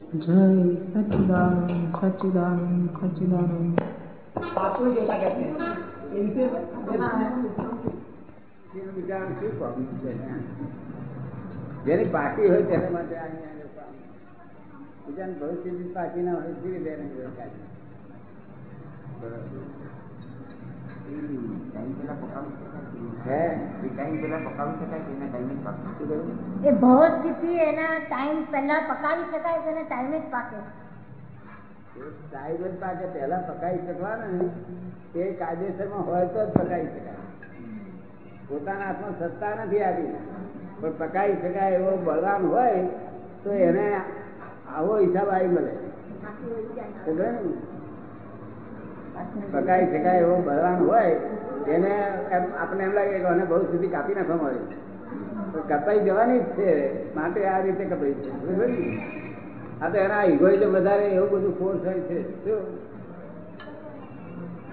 જય સચિદાનંદ સચિદાનંદ સચિદાનંદ. પાછું જોતા કે એ રીતે? જેની પાકી હોય તેના માટે બીજાને ભવિષ્ય પાકી ના હોય કેવી રીતે એને રોકાય? હે? શું કહ્યું? એ ભવ સ્થિતિ એના ટાઈમ પહેલા પકાવી શકાય છે ટાઈમે જ પાકે. ટાઈમ જ પાકે પહેલા પકાવી શકવાના તે કાયદેસરમાં હોય તો જ પકાવી શકાય. પોતાના હાથમાં સત્તા નથી આવી પણ પકાવી શકાય એવો બળવાન હોય તો એને આવો હિસાબ આવી મળે. સમજ્યો શકાય એવો બળવાન હોય એને આપણે એમ લાગે કે બહુ સુધી કાપી નાખવા મળે કપાઈ જવાની જ છે માટે આ રીતે કપાઈ છે. આ તો એના ઇગોઇઝમ વધારે એવું બધું ફોર્સ હોય છે. શું?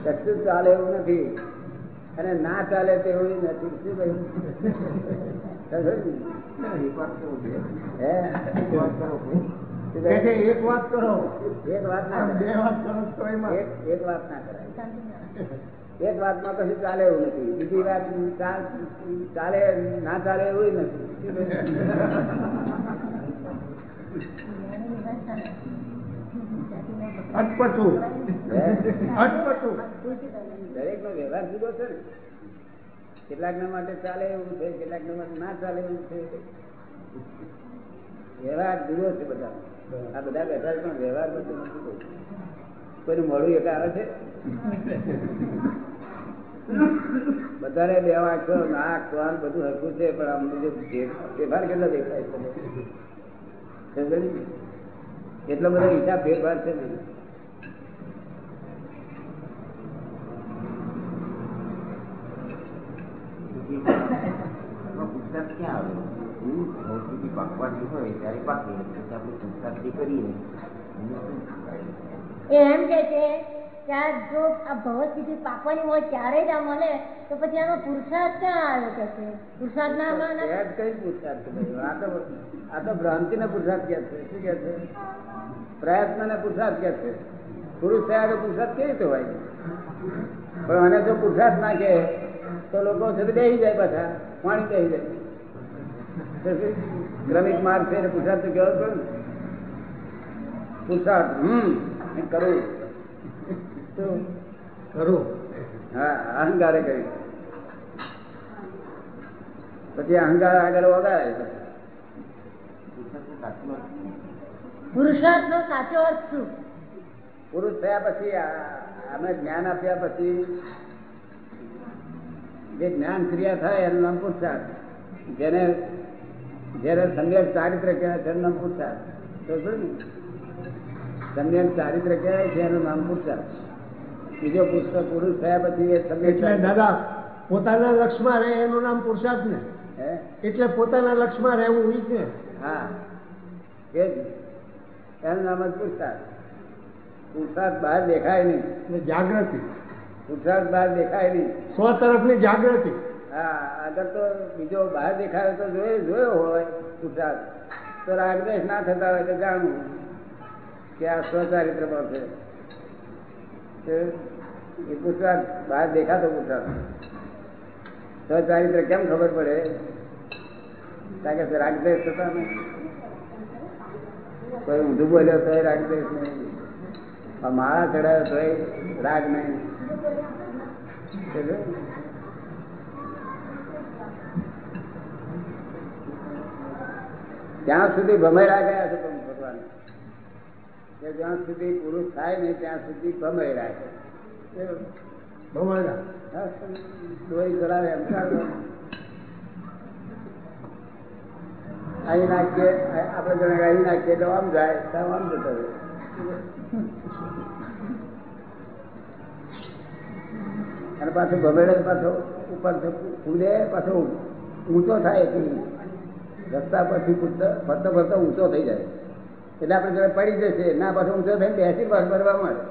કશું ચાલે એવું નથી. અને ના ચાલે તેવું નથી. શું ને? હે? એક વાત કરો. એક વાત ના બે વાત કરો તો એક એક વાત ના કરાય. એક વાતમાં કશું ચાલે એવું નથી. બીજી વાત ચાલે ના ચાલે એવું નથી. અટપટું અટપટું દરેક નો વ્યવહાર જુદો છે ને. કેટલાક ના માટે ચાલે એવું છે કેટલાક ના માટે ના ચાલે એવું છે. વ્યવહાર જુદો છે બધા આ બધા બેઠા છે, પણ વ્યવહાર બધો નથી કોઈ કોઈનું મોડું એક આવે છે? બધાને બે વાંખો નાક કાન બધું હરખું છે, પણ આમ ફેરફાર કેટલો દેખાય છે? એટલો બધો હિસાબ ફેરફાર છે ને એ એમ કે છે કે આ જો આ ભવ પાકવાની હોય ત્યારે જ આ મળે. તો પછી આનો પુરુષાર્થ ક્યાં આવ્યો કે છે? પુરુષાર્થ ના આમાં કઈ પુરુષાર્થ આ તો આ તો ભ્રાંતિ ને પુરુષાર્થ કે છે? શું કે છે? પ્રયત્ન ને પુરુષાર્થ કે છે? પુરુષ થયા તો પુરુષાર્થ કેવી રીતે હોય? પણ મને જો પુરસાદ નાખે કે તો લોકો છે બેસી જાય પાછા પાણી બેસી જાય. ક્રમિક માર્ગ છે એટલે પુરુષાર્થ તો કહેવો જ પડે ને હમ કરું. કરું. હા અહંકારે કરી. પછી અહંકાર આગળ વગાડે પુરુષાર્થ નો સાચો અર્થ શું? પુરુષ થયા પછી આ- અમે જ્ઞાન આપ્યા પછી જે જ્ઞાન ક્રિયા થાય એનું નામ પુરુષાર્થ જેને જેને સમ્યક ચારિત્ર કહેવાય તેનું નામ પુરુષાર્થ શું ને? સમ્યક ચારિત્ર કહેવાય છે એનું નામ પુરુષાર્થ બીજો પુસ્તક પુરુષ થયા પછી એ એટલે દાદા પોતાના લક્ષમાં રહે એનું નામ પુરુષાર્થ ને? હે? એટલે પોતાના લક્ષમાં રહેવું ઈ છે હા. એ જ. એનું નામ જ પુરુષાર્થ પુરુષાર્થ બહાર દેખાય નહીં. જાગૃતિ. પુરુષાર્થ બહાર દેખાય નહીં. સ્વ તરફની જાગૃતિ. હા આગળ તો બીજો બહાર દેખાય તો જોયો જોયો હોય પુરુષાર્થ. તો રાગદેશ ના થતા હોય તો જાણવું કે આ સ્વચારિત્ર પણ છે. એ પુરુષાર્થ બહાર દેખાતો પુરુષાર્થ. સ્વચારિત્ર કેમ ખબર પડે? કારણ કે રાગદેશ થતા નહીં. કોઈ ઊંધું બોલ્યો તો રાગદેશ નહીં. માળા ચડાયો તોય રાગ નહીં? ત્યાં સુધી ભમેરા ગયા છે તમે ભગવાન કે જ્યાં સુધી પુરુષ થાય નહીં ત્યાં સુધી ભમેરા છે કેવું? દોરી ચલાવે એમ. અહીં નાખીએ આપણે જણે અહીં નાખીએ તો આમ જાય તો આમ જતો રહે અને પાછો ભમેડે પાછો ઉપર કૂદે પાછો ઊંચો થાય રસ્તા પરથી ફરતો ફરતો ઊંચો થઈ જાય. એટલે આપણે જોડે પડી જશે, ના પાછો ઊંચો થઈને બેસી પાસ ભરવા મળે.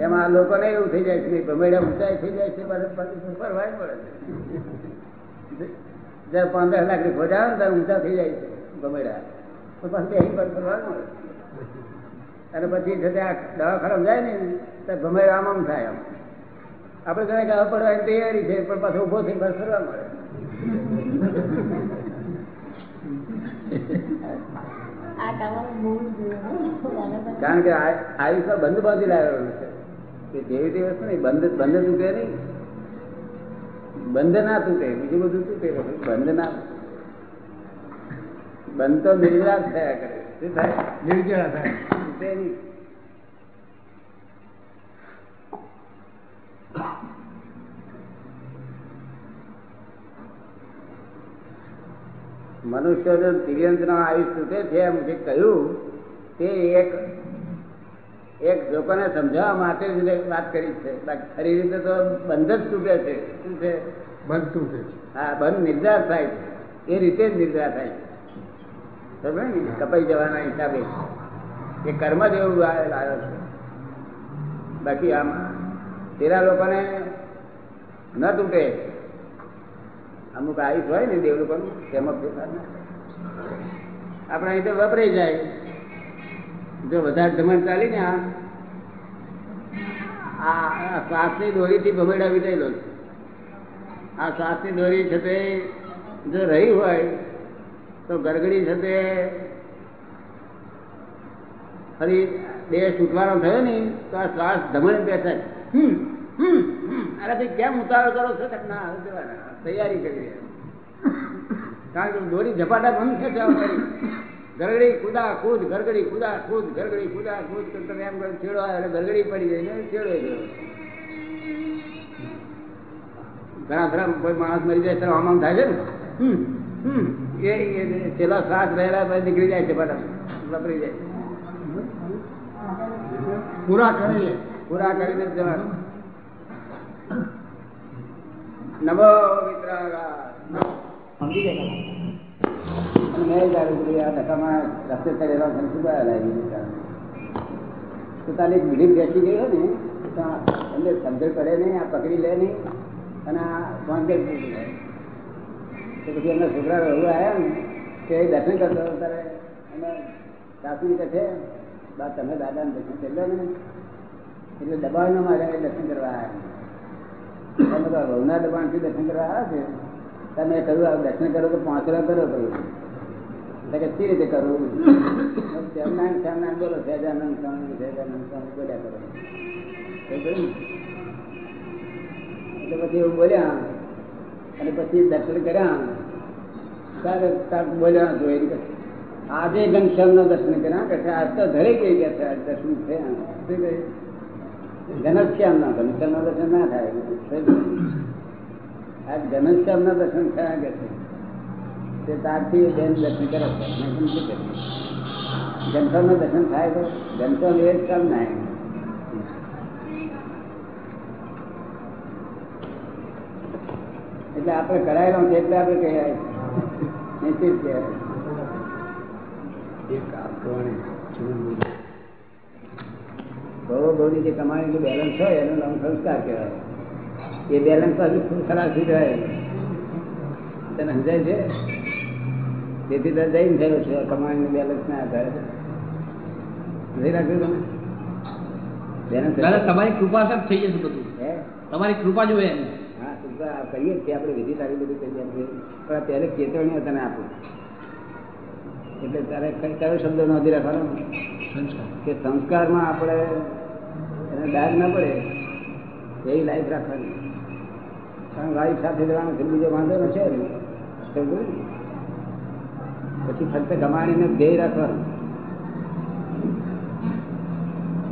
એમાં આ લોકોને એવું થઈ જાય છે ભમેડા ઊંચાઈ થઈ જાય છે, પાછું ફરવાય પડે છે. જ્યારે પંદર લાખ રૂપિયા જાવ ને ત્યારે ઊંચા થઈ જાય છે ભમેડા. અને પછી આ દવાખાના જાય ને ત્યારે ભમેડા આમ આમ થાય આમ. આપણે કહે કે પડવાની તૈયારી છે પણ પાછો ઊભો થઈ બસ ફરવા મળે. આ. કારણ કે આ- આયુષ્ય બંધ બાંધી લાવેલું છે. કે જેવી તે વસ્તુ નહીં બંધ બંધ તૂટે નહીં. બંધ ના તૂટે બીજું બધું તૂટે બંધ ના બંધ તો નિર્વિરાગ થયા કરે. શું થાય? નિર્જળા થાય. તૂટે નહીં. આયુષ તૂટે છે એમ જે કહ્યું તે એક એક લોકોને સમજાવવા માટે જ વાત કરી છે. બાકી ખરી રીતે તો બંધ જ તૂટે છે. શું છે? બંધ તૂટે છે. હા બંધ નિર્ધાર થાય છે. એ રીતે જ નિર્ધાર થાય છે. કપાઈ જવાના હિસાબે. એ કર્મ જ એવું લાવ્યો છે. બાકી આમાં તેરા લોકોને ન તૂટે. અમુક આયુષ હોય ને દેવ લોકોનું, તેમાં ફેરફાર ના આપણે અહીં તો વપરાઈ જાય. જો વધારે ધમણ ચાલી ને આ શ્વાસની દોરીથી ભમેડા વિટેલો આ શ્વાસની દોરી છે તે જો રહી હોય તો ગરગડી છે તે ફરી દેહ છૂટવાનો થયો ને તો આ શ્વાસ ધમણ બેઠા હમ. અરે ભાઈ કેમ ઉતાવળ કરો છો? ના જવાના. તૈયારી કરી કારણ કે દોરી ઝપાટા બંધ ખેંચાવ ગરગડી કુદા કૂદ ગરગડી કુદા કૂદ ગરગડી કુદા કૂદ. કરતા એમ કરે છેડો આવે ગરગડી પડી જાય ને છેડો ગયો. ઘણા ઘણા કોઈ માણસ મરી જાય ત્યારે આમ થાય છે ને? હમ, હમ. એ છેલ્લા શ્વાસ રહેલા પછી નીકળી જાય છે બધા વપરી જાય. પૂરા કરી પૂરા કરીને જવાનું. નમો વિતરાગા. સમજી ગયા મેં જાણ્યું આ ધક્કામાં રસ્તે ચડેલા છે શું બહાર લાગી તો તારે એક મિનિટ બેસી ગયો ને એમને પડે નહીં, આ પકડી લે નહીં, અને આ જાય. તો પછી એમના છોકરા રહું આવ્યા ને, કે એ દર્શન કરતો ત્યારે અમે સાસુની કહે બા, તમે દાદાને દર્શન કરી લો ને. એટલે દબાણ મારે દર્શન કરવા આવ્યા. તમે તો વહુના દબાણથી દર્શન કરવા આવ્યા છે. તમે કહ્યું દર્શન કરો તો પાંચરા કરો કહ્યું એટલે કે રીતે કરવું શ્યામનારાયણ શ્યામનારાયણ બોલો, સહેજાનંદ સ્વામી સહેજાનંદ સ્વામી બોલ્યા કરો. એટલે પછી એવું બોલ્યા અને પછી દર્શન કર્યા. ત્યારે તાર બોલ્યા, જોઈ કે આજે ઘનશ્યામના દર્શન કર્યા. કે આજ તો ધરે ગઈ ગયા છે, આજ દર્શન છે. શું કહ્યું ઘનશ્યામના ઘનશ્યામના દર્શન. ના થાય. આ ઘનશ્યામના દર્શન થયા કે છે? તે તારથી બેન દર્શન કરે છે મેં કેમ શું કર્યું ઘનશ્યામના દર્શન થાય તો? ઘનશ્યામ એ જ કામ ના એમ. એટલે આપણે કરાયેલો છે એટલે આપણે કહેવાય. નિશ્ચિત કહેવાય. બહુ બહુની જે કમાણી બેલેન્સ હોય એનો નામ સંસ્કાર કહેવાય. એ બેલેન્સ હજુ ખૂબ ખરાબ થઈ જાય. તને સમજાય છે? તેથી તો જઈને થયો છે કમાણી બેલેન્સ ના આધારે. સમજી રાખ્યું તમે બેલેન્સ તમારી કૃપા થઈ જશે બધું. તમારી કૃપા જોઈએ એમ. કરીએ છીએ આપણે વિધિ સારી બધું કરીએ છીએ પણ આ ચેતવણી તને આપું. એટલે તારે કયો શબ્દ નોંધી રાખવાનો? કે સંસ્કારમાં આપણે એને દાગ ના પડે એવી લાઈફ રાખવાની. કારણ લાઈફ સાથે રહેવાનું છે બીજો વાંધો ન છે ને? પછી ફક્ત કમાણીને ધ્યેય રાખવાનું.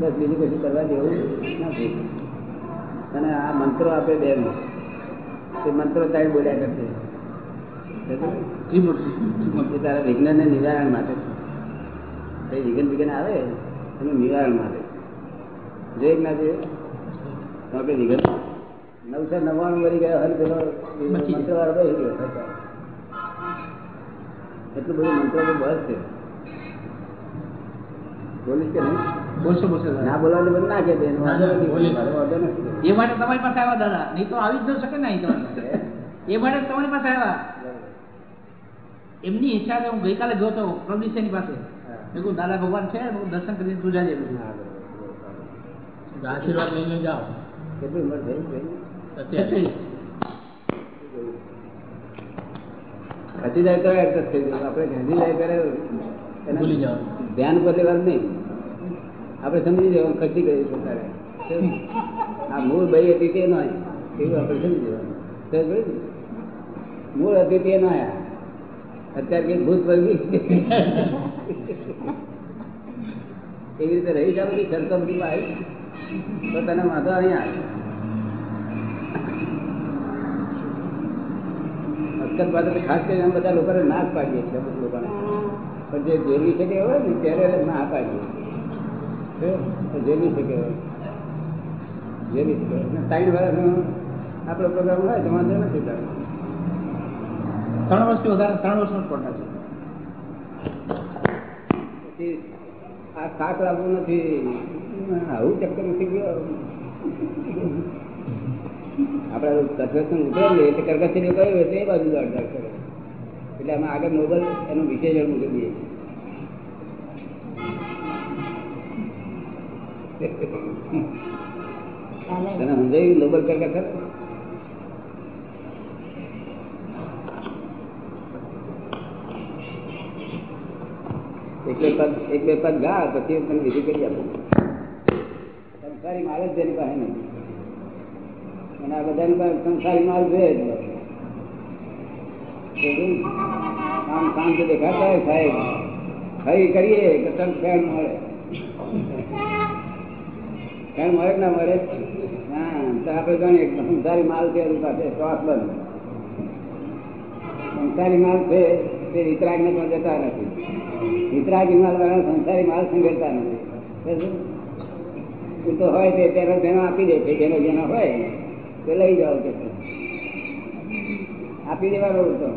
બસ બીજું કશું કરવા જેવું નથી. અને આ મંત્રો આપે બેન તે મંત્રો તારી બોલ્યા કરશે. ને? એ તારા વિજ્ઞાનને નિવારણ માટે છે. વિઘ્ન વિઘ્ન આવે? એનું નિવારણ માટે. જોઈ ના જોઈએ. કે વિઘ્ન. નવસો નવ્વાણું વળી ગયા હોય પેલો મંત્ર વાળો બેસી ગયો એટલું બધું મંત્રો તો બસ છે. બોલીશ કે નહીં? બોલશો બોલશો ના બોલવાનું બંધ ના કે એ માટે તમારી પાસે આવ્યા દાદા. નહીં તો આવી જ ન શકે ને અહીં તમારી એ માટે તમારી પાસે આવ્યા. એમની ઈચ્છા છે હું ગઈકાલે ગયો હતો પ્રદીશની પાસે. મેં કહું દાદા ભગવાન છે દર્શન કરીને તું જાજે. આશીર્વાદ લઈને જાઓ કેટલી ઉંમર થઈ? સત્યાવીસ ખસી જાય તો એડજસ્ટ થઈ જાય આપણે ખસી જાય ત્યારે ભૂલી જાઓ. ધ્યાન પર લેવાનું નહીં. આપણે સમજી જવાનું ગયું છે તારે. આ મૂળ ભાઈ હતી તે નહીં એવું આપણે સમજી જવાનું. ને? મૂળ હતી તે નય અત્યારે કઈ ભૂત વર્ગી. એવી રીતે રહી જાવ બધી શરતો બધી આવી તો તને વાંધો અહીંયા આવે. અસ્કર પાસે ખાસ કરીને બધા લોકોને ના જ પાડીએ છીએ અમુક લોકોને. પણ જે જેવી શકે હોય ને, ત્યારે ના પાડીએ તો જેવી શકે જેવી શકે. ત્રણ વર્ષનો આપણો પ્રોગ્રામ હોય તો વાંધો નથી તારે. ત્રણ વર્ષથી વધારે, ત્રણ વર્ષનો જ છે. પછી આ શાક લાવવું નથી. આવું ચક્કર ઉઠી ગયો. આપણે તત્વસન ઉતરેલી એટલે કરકસરી કહ્યું તે બાજુ કરે. એટલે અમે આગળ નોબલ એનું વિશેષણ મૂકી દઈએ. ચાલે તને સમજાયું લોબર કરતા ખરા? એક બે પદ એક બે પદ ગા, પછી તને બીજું કરી આપું. સંસારી માલ જ તેની પાસે નથી અને આ બધાની પાસે સંસારી માલ જોઈએ જ કામ? આમ શાંત દેખાતા હોય સાહેબ. હરી કરીએ કે તન ફેર મળે. ફેણ મળે ના મળે? હા આપણે જાણીએ સંસારી માલ છે એની પાસે શ્વાસ બંધ. સંસારી માલ છે, તે વિતરાગ ને પણ જતા નથી. વિતરાગી માલ સંસારી માલ સંગેતા નથી. તો હોય તે, તેનો તેનો આપી દે છે જેનો જેનો હોય, તે લઈ જાઓ કે આપી આપી દેવાનો તો.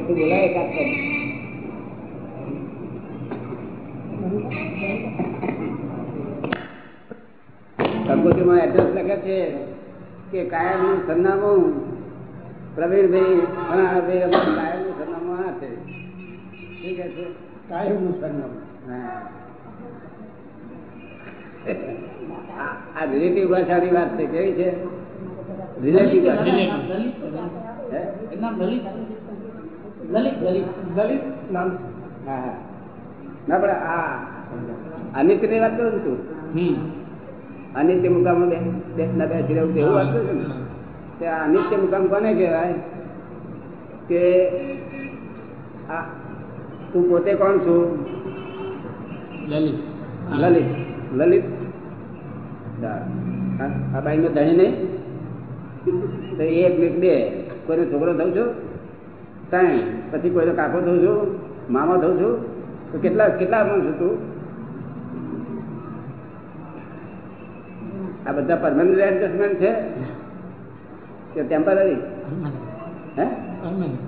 તું બોલાય કાપ. કંકોત્રીમાં એડ્રેસ લખે છે કે કાયમનું સરનામું પ્રવીણભાઈ ફલાણાભાઈ અમારું કાયમનું સરનામું આ છે. ઠીક છે? કાયમનું સરનામું. આ- રિલેટિવ ભાષાની વાત છે કેવી છે? રિલેટિવ ભાષા. લલિત હે? એનું નામ લલિત લલિત લલિત દલિત નામ છે. હા હા. ના પણ આ ની વાત કરું છું. અનિત્ય મુકામ ના બેસી રહેવું એવું વાત છે ને? તે આ અનિત્ય મુકામ કોને કહેવાય? કે આ તું પોતે કોણ છું? લલિત. લલિત. લલિત? હા. આ- બાઈ નો ધણી નહીં? તો એક ને બે. કોઈનો છોકરો થઉં છું? ત્રણ. પછી કોઈનો કાકો થઉં છું? મામા થઉં છું? તો કેટલા કેટલા માણસ છું તું? આ બધા પરમાનન્ટ એડજસ્ટમેન્ટ છે? કે ટેમ્પરરી હે?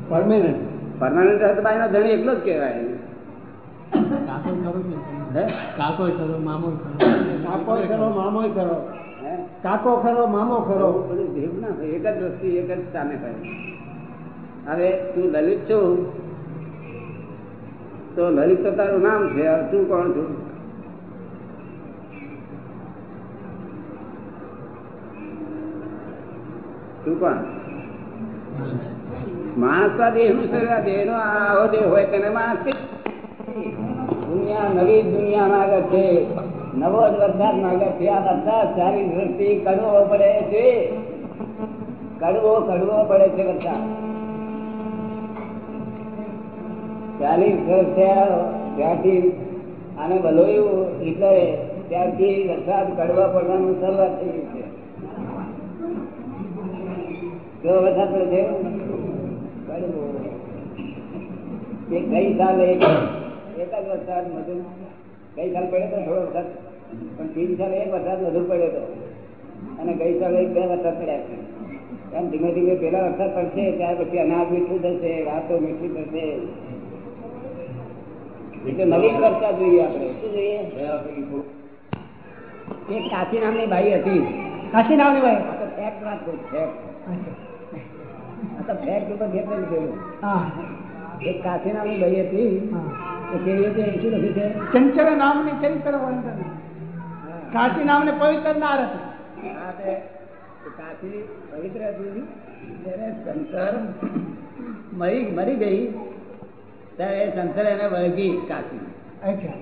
પરમેનન્ટ પરમાનન્ટ તો બાઈનો ધણી એકલો જ કહેવાય. કાકો ખરો કે હે? કાકો ખરો મામો ખરો? કાકો ખરો મામો ખરો. હે? કાકો ખરો મામો ખરો. બધું ભેગું ના એક જ વસ્તુ એક જ સામે થાય હવે તું લલિત છું? તો લલિત તો તારું નામ છે. તું કોણ છું? તું કોણ? માણસ હોય તેને માણસ દુનિયા નવી દુનિયા માંગે છે. નવો જ વરસાદ માંગે છે. આ વરસાદ સારી દ્રષ્ટિ કડવો પડે છે. કડવો કડવો પડે છે વરસાદ. ચાલીસ વર્ષ થયા ત્યારથી આને એટલે ત્યારથી વરસાદ કડવા પડવાનું શરૂઆત થઈ ગયું છે. કેવો વરસાદ પડે છે ગઈ સાલ એક એક જ વરસાદ મધુ ગઈ સાલ પડ્યો તો થોડો વરસાદ. પણ તીન સાલ એક વરસાદ વધુ પડ્યો હતો અને ગઈ સાલ એક બે વરસાદ પડ્યા છે. એમ ધીમે ધીમે પેલા વરસાદ પડશે ત્યાર પછી અનાજ મીઠું થશે વાતો મીઠી થશે. એટલે નવી જ વરસાદ જોઈએ આપણે. શું જોઈએ? એક કાશી નામની ભાઈ હતી. કાશી નામની ભાઈ એક વાત છે, ફેક્ટ ઉપર લીધેલું એક ભાઈ હતી તો કેવી રીતે શું લખ્યું છે? ચંચળ નામની ચરિત્ર વંદન કાશી નામને પવિત્ર નાર હતી હા તે તે કાશી પવિત્ર હતી જ્યારે શંકર મરી મરી ગઈ. ત્યારે શંકર એને વળગી કાશી. અચ્છા.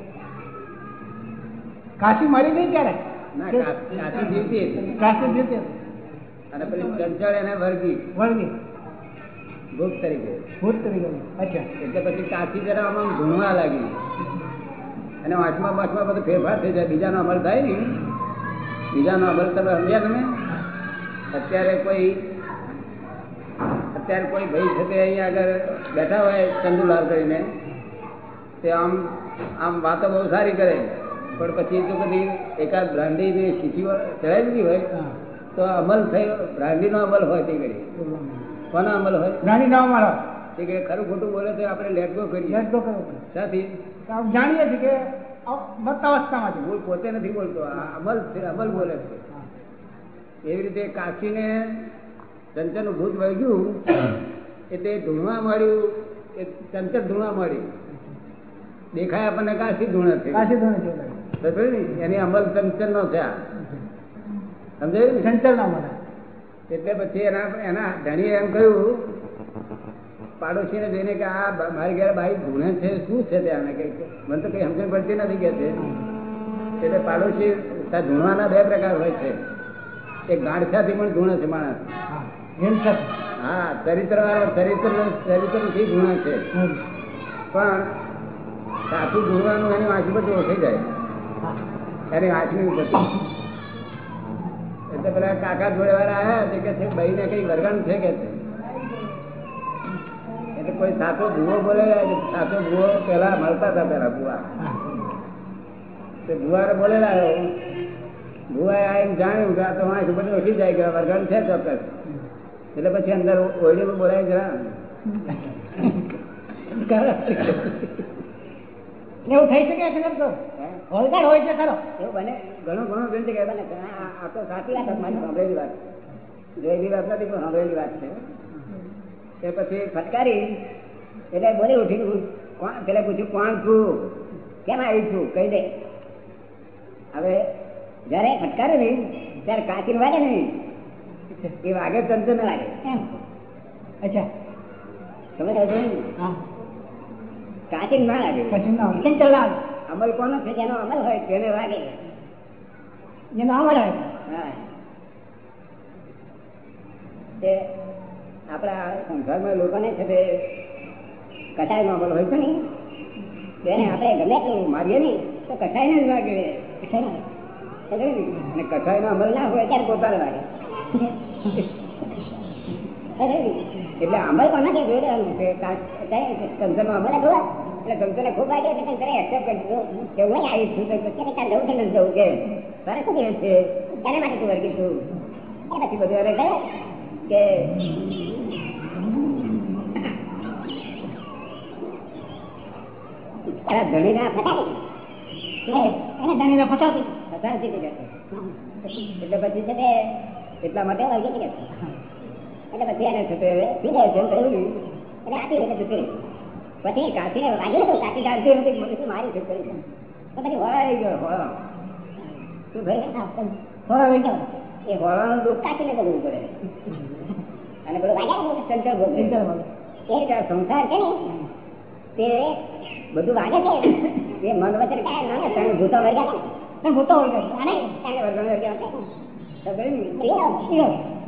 કાશી મરી ગઈ ત્યારે? ના કાશી જીવતી કાશી જીતે અને પછી ચંચળ એને વળગી. વળગી. ભૂખ તરીકે. ભૂત તરીકે. અચ્છા. એટલે પછી કાચી જરા આમ ધૂણવા લાગી. અને વાંચમાં વાંચમાં બધું ફેરફાર થઈ જાય. બીજાનો અમલ થાય ને બીજાનો અમલ તમે સમજ્યા તમે? અત્યારે કોઈ અત્યારે કોઈ ભાઈ છે તે અહીંયા આગળ બેઠા હોય ચંદુલાલ કરીને તે આમ આમ વાતો બહુ સારી કરે. પણ પછી જો બધી એકાદ બ્રાન્ડીની શીશી ચડાવી દીધી હોય તો અમલ થયો બ્રાન્ડીનો અમલ હોય તે ઘડી કોનો અમલ હોય? ગાંધી નામ મારો તે કે ખરું ખોટું બોલે તો આપણે લેટ ગો કરીએ. લેટ ગો કરો સાથી? જાણીએ છીએ કે અવસ્થામાં છે. હું પોતે નથી બોલતો આ અમલ છે અમલ બોલે છે. એવી રીતે કાશીને ચંચળનું ભૂત વળગ્યું એટલે ધૂણવા મળ્યું એ ચંચન ધૂણવા મળ્યું. દેખાય આપણને કાશી ધૂણે છે. કાશી ધૂણે છે. એની અમલ ચંચન નો છે આ. સમજાયું ને? ના મારા એટલે પછી એના એના ધણીએ એમ કહ્યું પાડોશીને જોઈને કે આ મારી ઘરે બાઈ ધૂણે છે શું છે ત્યાં કઈ મને તો કઈ સમજણ પડતી નથી કે છે. એટલે પાડોશી ધૂણવાના બે પ્રકાર હોય છે. એક ગાંઠિયાથી પણ ધૂણે છે માણસ. હા ચરિત્ર ચરિત્ર ચરિત્રથી ધૂણે છે. પણ સાચું ધૂણવાનું એની વાંચી બધું ઓછી જાય. એની વાંચની ઉપરથી એટલે પેલા કાકા જોડે વાળા આવ્યા તે કે છે ભાઈને કઈ વરગાણ છે કે છે એટલે કોઈ સાચો ભૂવો બોલે સાચો ભૂવો પેલા મળતા હતા પેલા ભૂવા હા તે ભૂવાને બોલેલા આવ્યો ભૂવાએ આવીને જાણ્યું કે આ તો વાંચ બધું ઓછી જાય કે વરગાણ છે ચોક્કસ એટલે પછી અંદર ઓળીમાં બોલાય જરા એવું થઈ શકે છે તો હોલકાર હોય છે ખરો. એવું બને? ઘણું ઘણું ઘણી જગ્યાએ બને. આ તો સાચી વાત મારી સાંભળેલી વાત. જોયેલી વાત નથી પણ સાંભળેલી વાત છે. તે પછી ફટકારી. એટલે બોલી ઉઠી કોણ? પેલા પૂછ્યું કોણ છું? કેમ આવી છું? કહી દે. હવે જ્યારે ફટકારે નહીં ત્યારે કાચી વાગે નહીં. એ વાગે ચંચન લાગે એમ. અચ્છા. સમજ આવે હા. કાચી ના લાગે પછી ના હોય. ચંચળ અમલ કોનો છે? જેનો અમલ હોય તેને લાગે જેનો આવડ આવે હા. તે આપણા સંસારમાં લોકોને છે તે કટાઈનો અમલ હોય છે ને તેને આપણે ગમે તેવું મારીએ નહીં તો કટાઈને જ નો અને કટાઈનો અમલ ના હોય ત્યારે પોતાને વાગે. સમજાયું ને? એટલે અમલ કોનાથી જોઈ લેવાનું છે કંસરનો અમલ હતો એટલે કંસરને ખૂબ વાગે એટલે કંસરે એક્સેપ્ટ કરી દીધું કે હું અહીં આવી છું તો કે તારે જવું છે ને નથી જવું કે તારે શું કહે છે એને માટે તું વર્ગી છું એ પછી બધું એને કહ્યું કે તારા ધણીને આ ફટાવી એને ધણીને ફસાવતી ફસાવતી હતી કે છે. એટલે પછી છે તે એટલા માટે વર્ગી કે છે. એટલે પછી એને છે તે શું કહે છે એમ કહ્યું એટલે આપી એટલે જતી પછી કાશીને વાગ્યું હતું કાશી જાણતી નથી મને મારી છે તો પછી વળાઈ ગયો વળો શું થયું થોડા રહી એ વળાનું દુઃખ કાશીને કરવું પડે. અને પેલો વાગ્યા ને ચંચળ ભોગવે. એ સંસાર છે ને તે બધું વાગે છે. એ મન વચન કાંઈ ના ત્રણ ભૂતો વર્ગ્યા ને. ભૂતો વર્ગ્યા અને વર્ગ્યા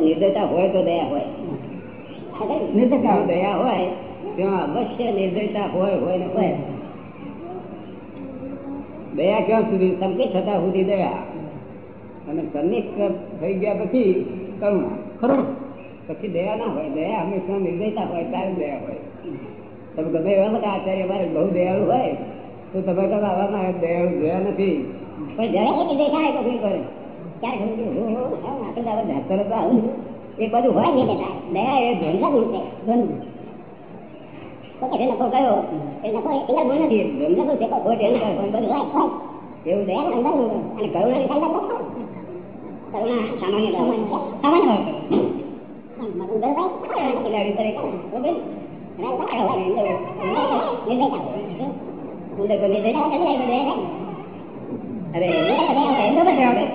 નિર્દયતા હોય તો દયા હોય. દયા હોય. ત્યાં અવશ્ય નિર્દયતા હોય હોય ને હોય. દયા ક્યાં સુધી? સંકેત થતા સુધી દયા. અને સન્નિષ્ઠ થઈ ગયા પછી કરુણા. ખરું પછી દયા ના હોય. દયા હંમેશા નિર્દયતા હોય, ત્યારે દયા હોય. તમે ગમે એવા બધા આચાર્ય મારે બહુ દયાળુ હોય, તો તમે કહો આવા દયાળુ જોયા નથી. પણ જરા તો કરે ક્યારે ગમે તે, હો, હો, હા, આપણે તો હવે ધાતર તો આવું છે. એ બધું હોય નહીં બેટા દયા એ ધંધા ગુણ છે ધંધ તો કે નફો કયો એ નફો એ એના ગુણ નથી ધંધા ગુણ છે પણ ખોટ એનું કરે, પણ બધું હોય હોય એવું દયા ધંધા ગુણ અને કરુણા ની ધંધા ગુણ કરુણા સામાન્ય સામાન્ય સામાન્ય હોય અરે હા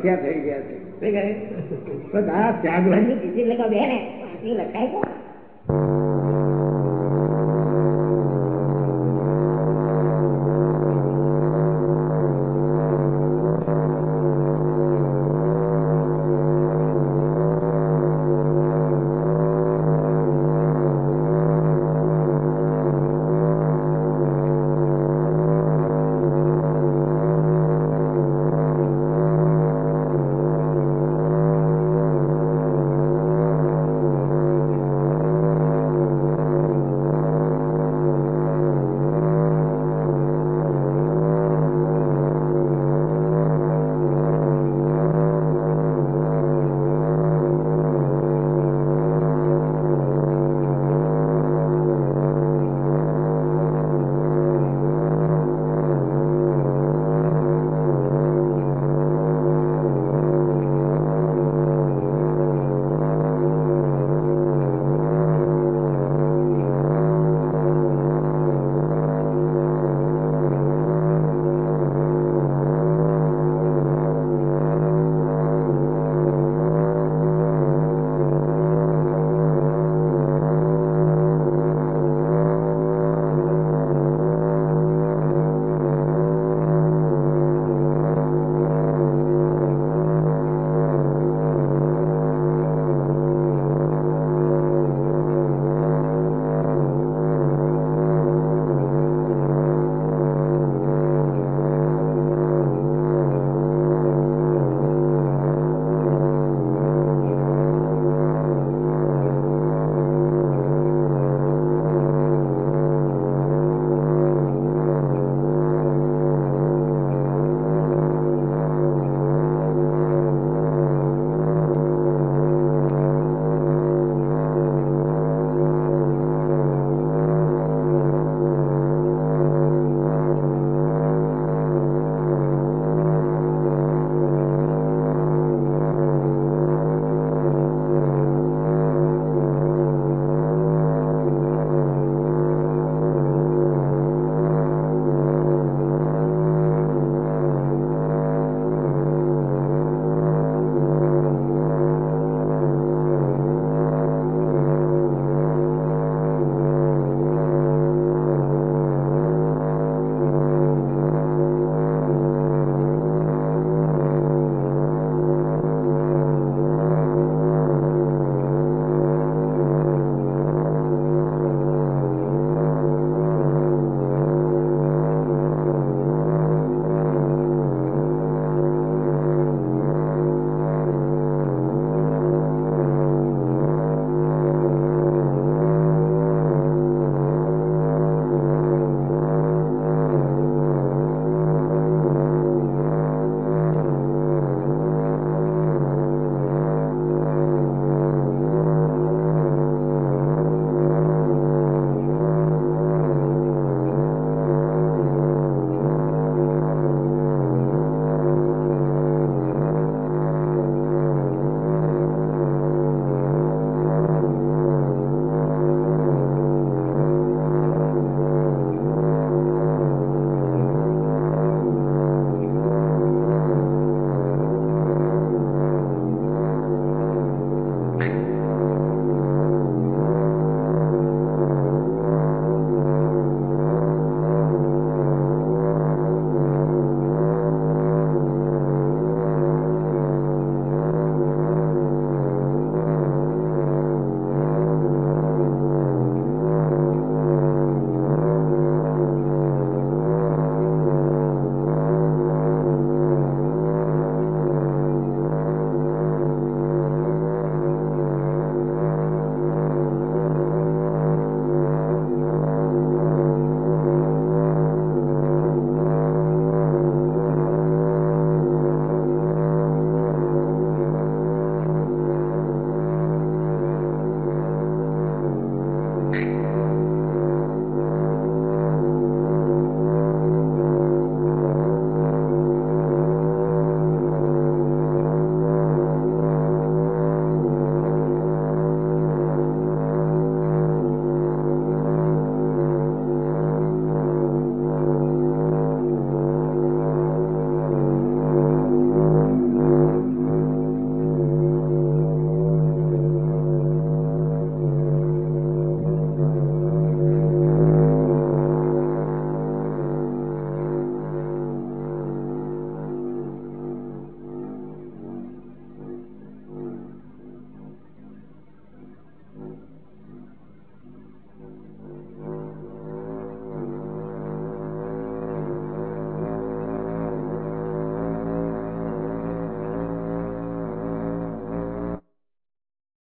ગઠિયા થઈ ગયા છે શું કહે? બધા ત્યાગવાની લખાય